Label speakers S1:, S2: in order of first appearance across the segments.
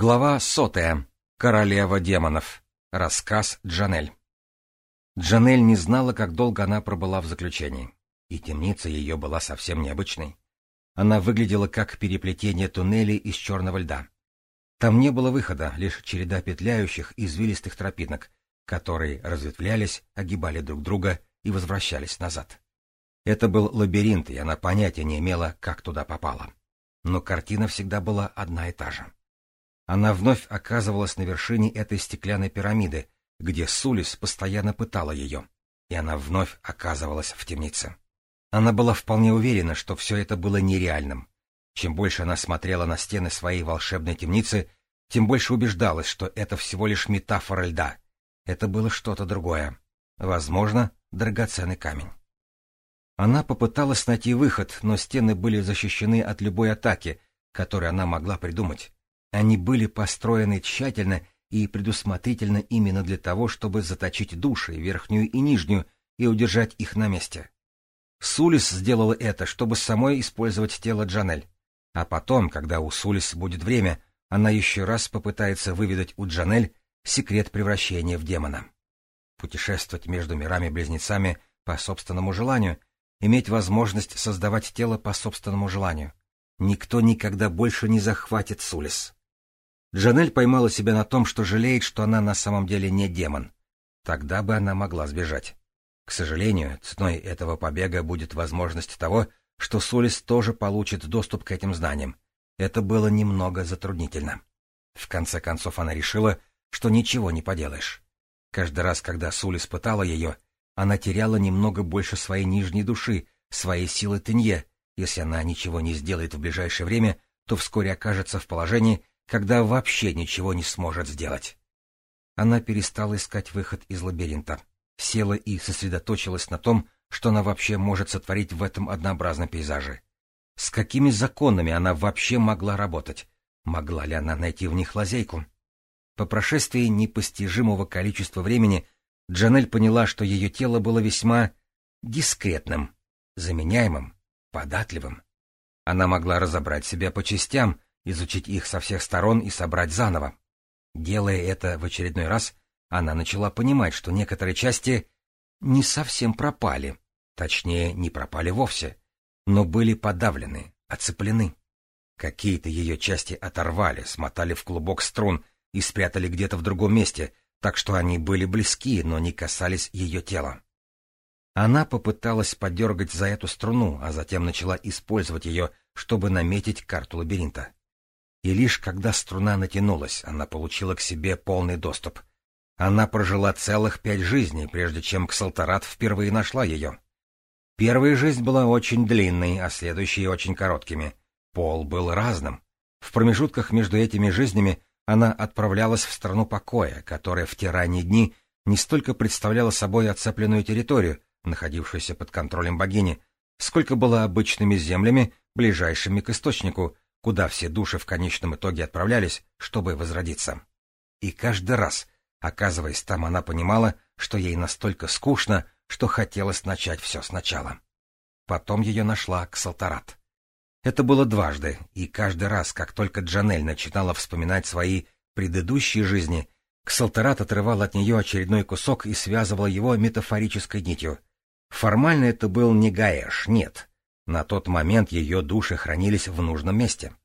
S1: Глава сотая. Королева демонов. Рассказ Джанель. Джанель не знала, как долго она пробыла в заключении. И темница ее была совсем необычной. Она выглядела как переплетение туннелей из черного льда. Там не было выхода, лишь череда петляющих извилистых тропинок, которые разветвлялись, огибали друг друга и возвращались назад. Это был лабиринт, и она понятия не имела, как туда попала. Но картина всегда была одна и та же. Она вновь оказывалась на вершине этой стеклянной пирамиды, где Сулис постоянно пытала ее, и она вновь оказывалась в темнице. Она была вполне уверена, что все это было нереальным. Чем больше она смотрела на стены своей волшебной темницы, тем больше убеждалась, что это всего лишь метафора льда. Это было что-то другое. Возможно, драгоценный камень. Она попыталась найти выход, но стены были защищены от любой атаки, которую она могла придумать. Они были построены тщательно и предусмотрительно именно для того, чтобы заточить души, верхнюю и нижнюю, и удержать их на месте. Сулис сделала это, чтобы самой использовать тело Джанель. А потом, когда у Сулис будет время, она еще раз попытается выведать у Джанель секрет превращения в демона. Путешествовать между мирами-близнецами по собственному желанию, иметь возможность создавать тело по собственному желанию. Никто никогда больше не захватит Сулис. Джанель поймала себя на том, что жалеет, что она на самом деле не демон. Тогда бы она могла сбежать. К сожалению, ценой этого побега будет возможность того, что Солис тоже получит доступ к этим знаниям. Это было немного затруднительно. В конце концов она решила, что ничего не поделаешь. Каждый раз, когда Сулис пытала ее, она теряла немного больше своей нижней души, своей силы тенье. Если она ничего не сделает в ближайшее время, то вскоре окажется в положении, когда вообще ничего не сможет сделать. Она перестала искать выход из лабиринта, села и сосредоточилась на том, что она вообще может сотворить в этом однообразном пейзаже. С какими законами она вообще могла работать? Могла ли она найти в них лазейку? По прошествии непостижимого количества времени Джанель поняла, что ее тело было весьма дискретным, заменяемым, податливым. Она могла разобрать себя по частям — изучить их со всех сторон и собрать заново. Делая это в очередной раз, она начала понимать, что некоторые части не совсем пропали, точнее, не пропали вовсе, но были подавлены, оцеплены. Какие-то ее части оторвали, смотали в клубок струн и спрятали где-то в другом месте, так что они были близки, но не касались ее тела. Она попыталась подергать за эту струну, а затем начала использовать ее, чтобы наметить карту лабиринта и лишь когда струна натянулась, она получила к себе полный доступ. Она прожила целых пять жизней, прежде чем Ксалтарат впервые нашла ее. Первая жизнь была очень длинной, а следующие очень короткими. Пол был разным. В промежутках между этими жизнями она отправлялась в страну покоя, которая в те ранние дни не столько представляла собой оцепленную территорию, находившуюся под контролем богини, сколько была обычными землями, ближайшими к источнику — куда все души в конечном итоге отправлялись, чтобы возродиться. И каждый раз, оказываясь там, она понимала, что ей настолько скучно, что хотелось начать все сначала. Потом ее нашла Ксалтарат. Это было дважды, и каждый раз, как только Джанель начинала вспоминать свои предыдущие жизни, Ксалтарат отрывал от нее очередной кусок и связывал его метафорической нитью. Формально это был не Гаэш, нет, на тот момент ее души хранились в нужном месте.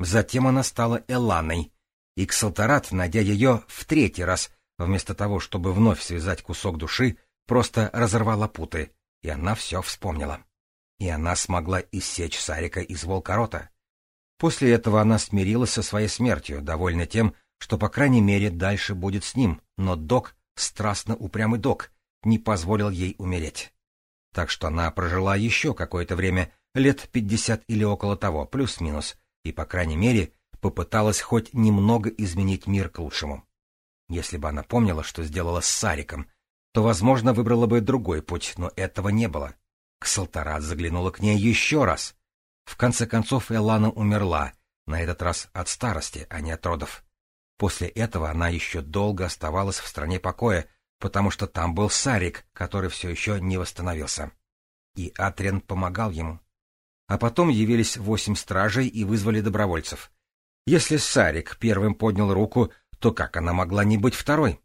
S1: Затем она стала Эланой, и Ксалтарат, найдя ее в третий раз, вместо того, чтобы вновь связать кусок души, просто разорвала путы, и она все вспомнила. И она смогла иссечь Сарика из Волкорота. После этого она смирилась со своей смертью, довольна тем, что, по крайней мере, дальше будет с ним, но док, страстно упрямый док, не позволил ей умереть так что она прожила еще какое-то время, лет пятьдесят или около того, плюс-минус, и, по крайней мере, попыталась хоть немного изменить мир к лучшему. Если бы она помнила, что сделала с Сариком, то, возможно, выбрала бы другой путь, но этого не было. Ксалтарат заглянула к ней еще раз. В конце концов, Элана умерла, на этот раз от старости, а не от родов. После этого она еще долго оставалась в стране покоя, потому что там был Сарик, который все еще не восстановился. И Атрен помогал ему. А потом явились восемь стражей и вызвали добровольцев. Если Сарик первым поднял руку, то как она могла не быть второй?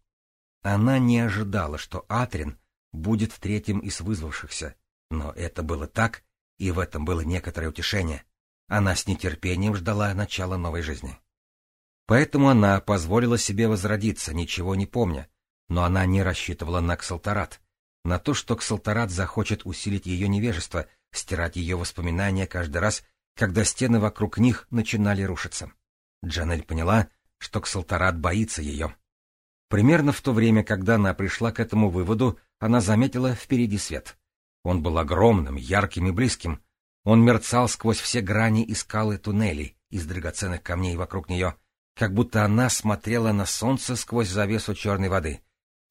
S1: Она не ожидала, что Атрин будет третьим из вызвавшихся, но это было так, и в этом было некоторое утешение. Она с нетерпением ждала начала новой жизни. Поэтому она позволила себе возродиться, ничего не помня, но она не рассчитывала на Ксалтарат, на то, что Ксалтарат захочет усилить ее невежество, стирать ее воспоминания каждый раз, когда стены вокруг них начинали рушиться. Джанель поняла, что Ксалтарат боится ее. Примерно в то время, когда она пришла к этому выводу, она заметила впереди свет. Он был огромным, ярким и близким. Он мерцал сквозь все грани и скалы туннелей из драгоценных камней вокруг нее, как будто она смотрела на солнце сквозь завесу черной воды.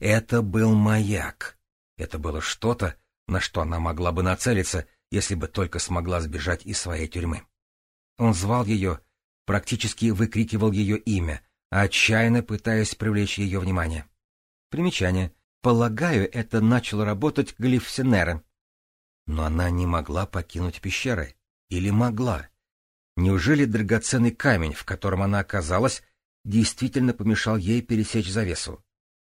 S1: Это был маяк. Это было что-то, на что она могла бы нацелиться, если бы только смогла сбежать из своей тюрьмы. Он звал ее, практически выкрикивал ее имя, отчаянно пытаясь привлечь ее внимание. Примечание. Полагаю, это начал работать Глифсенера. Но она не могла покинуть пещеры. Или могла? Неужели драгоценный камень, в котором она оказалась, действительно помешал ей пересечь завесу?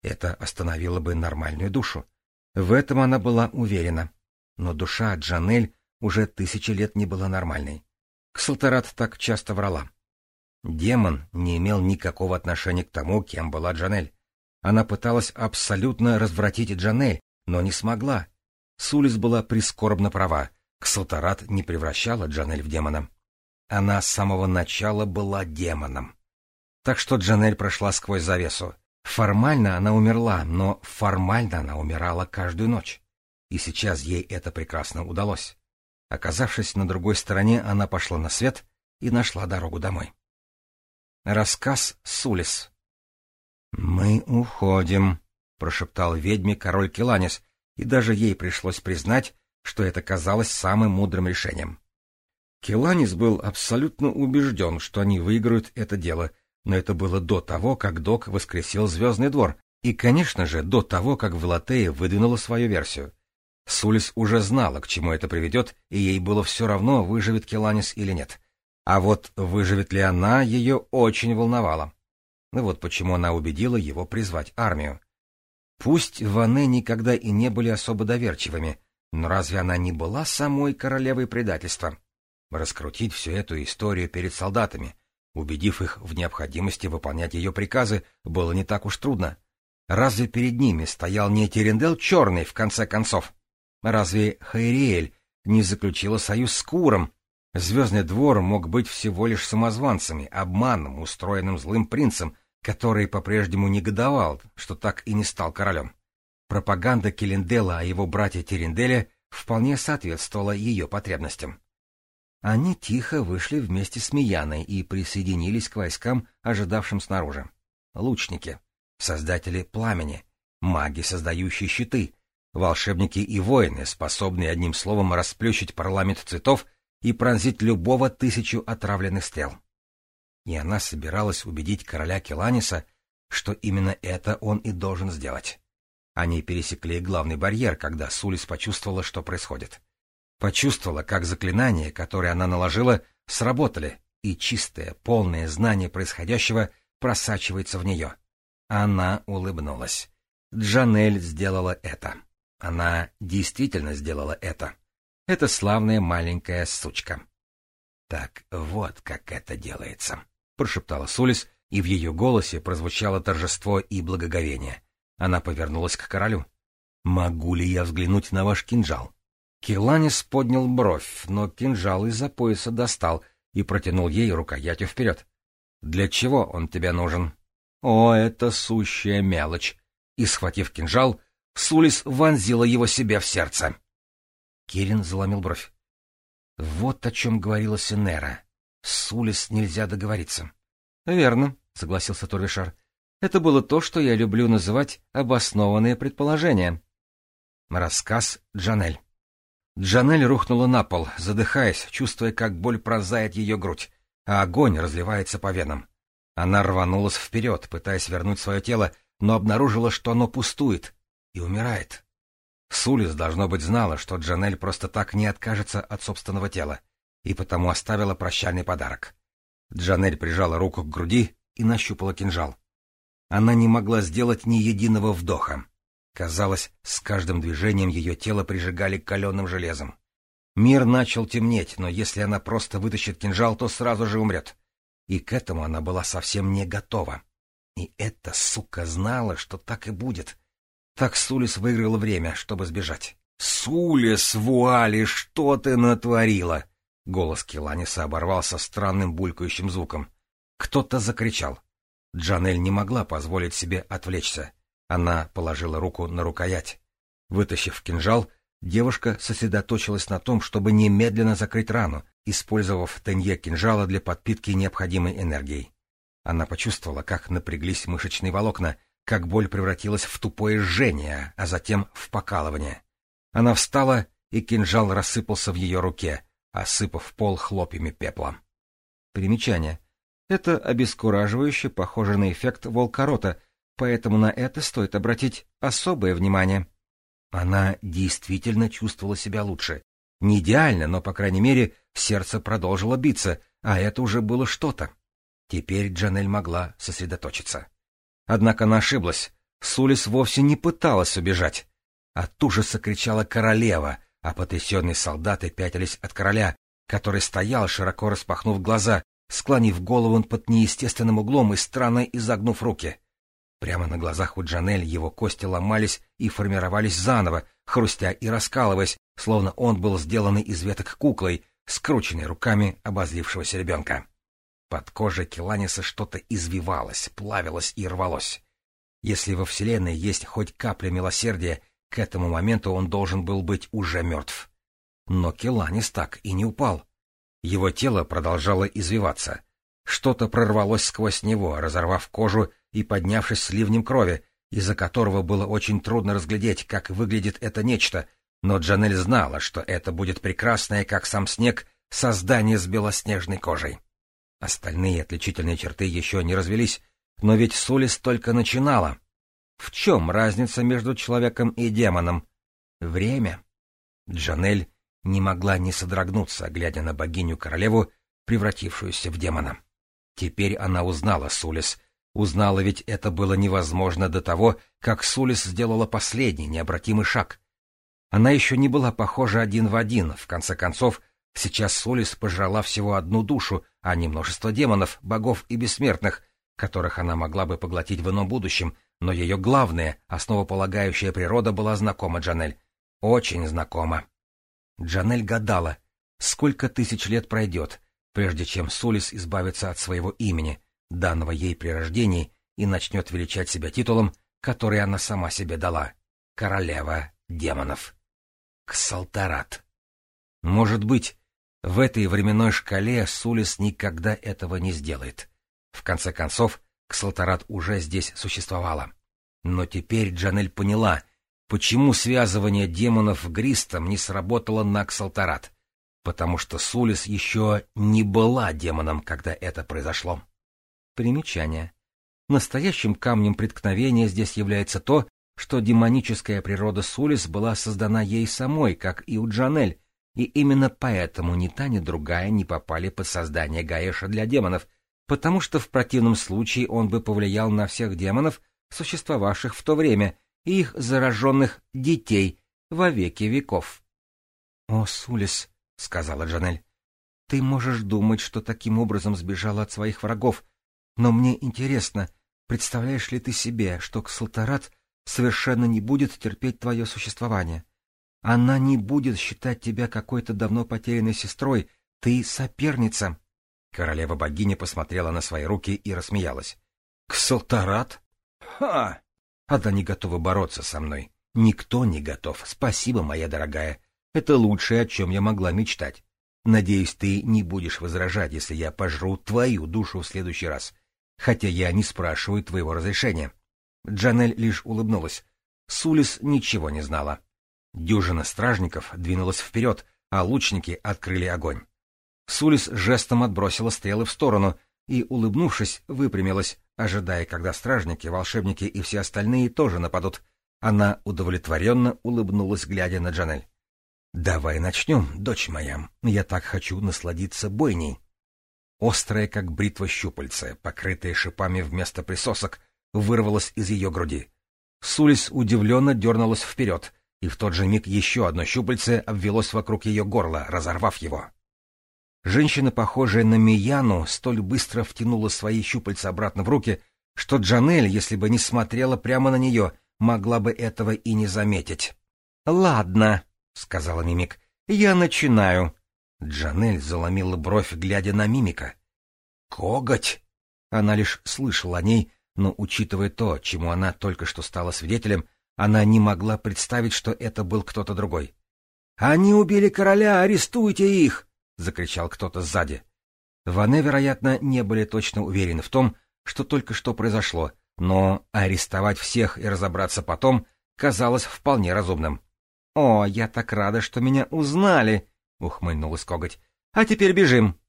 S1: Это остановило бы нормальную душу. В этом она была уверена. Но душа Джанель уже тысячи лет не была нормальной. Ксалтарат так часто врала. Демон не имел никакого отношения к тому, кем была Джанель. Она пыталась абсолютно развратить Джанель, но не смогла. Сулис была прискорбно права. Ксалтарат не превращала Джанель в демона. Она с самого начала была демоном. Так что Джанель прошла сквозь завесу. Формально она умерла, но формально она умирала каждую ночь. И сейчас ей это прекрасно удалось. Оказавшись на другой стороне, она пошла на свет и нашла дорогу домой. Рассказ Сулис «Мы уходим», — прошептал ведьме король Келанис, и даже ей пришлось признать, что это казалось самым мудрым решением. Келанис был абсолютно убежден, что они выиграют это дело — но это было до того, как Док воскресил «Звездный двор», и, конечно же, до того, как Влатея выдвинула свою версию. Сулис уже знала, к чему это приведет, и ей было все равно, выживет Келанис или нет. А вот выживет ли она, ее очень волновало. Ну вот почему она убедила его призвать армию. Пусть Ваны никогда и не были особо доверчивыми, но разве она не была самой королевой предательства? Раскрутить всю эту историю перед солдатами — Убедив их в необходимости выполнять ее приказы, было не так уж трудно. Разве перед ними стоял не Терендел Черный, в конце концов? Разве Хайриэль не заключила союз с Куром? Звездный двор мог быть всего лишь самозванцами, обманом, устроенным злым принцем, который по-прежнему негодовал, что так и не стал королем. Пропаганда Келендела о его брате Теренделе вполне соответствовала ее потребностям. Они тихо вышли вместе с Мияной и присоединились к войскам, ожидавшим снаружи. Лучники, создатели пламени, маги, создающие щиты, волшебники и воины, способные одним словом расплющить парламент цветов и пронзить любого тысячу отравленных стрел. И она собиралась убедить короля Келаниса, что именно это он и должен сделать. Они пересекли главный барьер, когда Сулис почувствовала, что происходит. Почувствовала, как заклинания, которые она наложила, сработали, и чистое, полное знание происходящего просачивается в нее. Она улыбнулась. Джанель сделала это. Она действительно сделала это. Это славная маленькая сучка. — Так вот как это делается, — прошептала Сулис, и в ее голосе прозвучало торжество и благоговение. Она повернулась к королю. — Могу ли я взглянуть на ваш кинжал? — Келанис поднял бровь, но кинжал из-за пояса достал и протянул ей рукоятью вперед. «Для чего он тебе нужен?» «О, это сущая мелочь!» И, схватив кинжал, Сулис вонзила его себе в сердце. Кирин заломил бровь. Вот о чем говорила Синера. Сулис нельзя договориться. — Верно, — согласился Турвишар. — Это было то, что я люблю называть обоснованные предположения. Рассказ Джанель. Джанель рухнула на пол, задыхаясь, чувствуя, как боль прозает ее грудь, а огонь разливается по венам. Она рванулась вперед, пытаясь вернуть свое тело, но обнаружила, что оно пустует и умирает. Сулис, должно быть, знала, что Джанель просто так не откажется от собственного тела, и потому оставила прощальный подарок. Джанель прижала руку к груди и нащупала кинжал. Она не могла сделать ни единого вдоха. Казалось, с каждым движением ее тело прижигали каленым железом. Мир начал темнеть, но если она просто вытащит кинжал, то сразу же умрет. И к этому она была совсем не готова. И эта сука знала, что так и будет. Так Сулис выиграл время, чтобы сбежать. «Сулис, Вуали, что ты натворила?» Голос Келаниса оборвался странным булькающим звуком. Кто-то закричал. Джанель не могла позволить себе отвлечься. Она положила руку на рукоять. Вытащив кинжал, девушка сосредоточилась на том, чтобы немедленно закрыть рану, использовав тенье кинжала для подпитки необходимой энергией. Она почувствовала, как напряглись мышечные волокна, как боль превратилась в тупое жжение, а затем в покалывание. Она встала, и кинжал рассыпался в ее руке, осыпав пол хлопьями пепла. Примечание. Это обескураживающе похоже на эффект волкорота, поэтому на это стоит обратить особое внимание. Она действительно чувствовала себя лучше. Не идеально, но, по крайней мере, сердце продолжило биться, а это уже было что-то. Теперь Джанель могла сосредоточиться. Однако она ошиблась. Сулис вовсе не пыталась убежать. От ужаса кричала королева, а потрясенные солдаты пятились от короля, который стоял, широко распахнув глаза, склонив голову под неестественным углом и странно изогнув руки. Прямо на глазах у Джанель его кости ломались и формировались заново, хрустя и раскалываясь, словно он был сделанный из веток куклой, скрученной руками обозлившегося ребенка. Под кожей Келаниса что-то извивалось, плавилось и рвалось. Если во Вселенной есть хоть капля милосердия, к этому моменту он должен был быть уже мертв. Но Келанис так и не упал. Его тело продолжало извиваться. Что-то прорвалось сквозь него, разорвав кожу и поднявшись с ливнем крови, из-за которого было очень трудно разглядеть, как выглядит это нечто, но Джанель знала, что это будет прекрасное, как сам снег, создание с белоснежной кожей. Остальные отличительные черты еще не развелись, но ведь Сулис только начинала. В чем разница между человеком и демоном? Время. Джанель не могла не содрогнуться, глядя на богиню-королеву, превратившуюся в демона. Теперь она узнала Сулис — Узнала ведь это было невозможно до того, как Сулис сделала последний необратимый шаг. Она еще не была похожа один в один, в конце концов, сейчас Сулис пожрала всего одну душу, а не множество демонов, богов и бессмертных, которых она могла бы поглотить в ином будущем, но ее главная, основополагающая природа была знакома Джанель. Очень знакома. Джанель гадала, сколько тысяч лет пройдет, прежде чем Сулис избавится от своего имени — данного ей при рождении, и начнет величать себя титулом, который она сама себе дала — королева демонов. Ксалтарат. Может быть, в этой временной шкале Сулис никогда этого не сделает. В конце концов, Ксалтарат уже здесь существовала. Но теперь Джанель поняла, почему связывание демонов Гристом не сработало на Ксалтарат, потому что Сулис еще не была демоном, когда это произошло. Примечание. Настоящим камнем преткновения здесь является то, что демоническая природа Сулис была создана ей самой, как и у Джанель, и именно поэтому ни та, ни другая не попали под создание Гаэша для демонов, потому что в противном случае он бы повлиял на всех демонов, существовавших в то время, и их зараженных детей во веки веков. — О, Сулис, — сказала Джанель, — ты можешь думать, что таким образом сбежала от своих врагов, — но мне интересно, представляешь ли ты себе, что Ксалтарат совершенно не будет терпеть твое существование? Она не будет считать тебя какой-то давно потерянной сестрой, ты соперница. Королева-богиня посмотрела на свои руки и рассмеялась. Ксалтарат? Ха! Она не готова бороться со мной. Никто не готов. Спасибо, моя дорогая. Это лучшее, о чем я могла мечтать. Надеюсь, ты не будешь возражать, если я пожру твою душу в следующий раз хотя я не спрашиваю твоего разрешения. Джанель лишь улыбнулась. Сулис ничего не знала. Дюжина стражников двинулась вперед, а лучники открыли огонь. Сулис жестом отбросила стрелы в сторону и, улыбнувшись, выпрямилась, ожидая, когда стражники, волшебники и все остальные тоже нападут. Она удовлетворенно улыбнулась, глядя на Джанель. «Давай начнем, дочь моя. Я так хочу насладиться бойней». Острая, как бритва щупальце, покрытая шипами вместо присосок, вырвалась из ее груди. Сулис удивленно дернулась вперед, и в тот же миг еще одно щупальце обвелось вокруг ее горла, разорвав его. Женщина, похожая на Мияну, столь быстро втянула свои щупальца обратно в руки, что Джанель, если бы не смотрела прямо на нее, могла бы этого и не заметить. — Ладно, — сказала Мимик, — я начинаю. Джанель заломила бровь, глядя на мимика. «Коготь!» Она лишь слышала о ней, но, учитывая то, чему она только что стала свидетелем, она не могла представить, что это был кто-то другой. «Они убили короля! Арестуйте их!» — закричал кто-то сзади. Ване, вероятно, не были точно уверены в том, что только что произошло, но арестовать всех и разобраться потом казалось вполне разумным. «О, я так рада, что меня узнали!» — ухмыльнулась коготь. — А теперь бежим.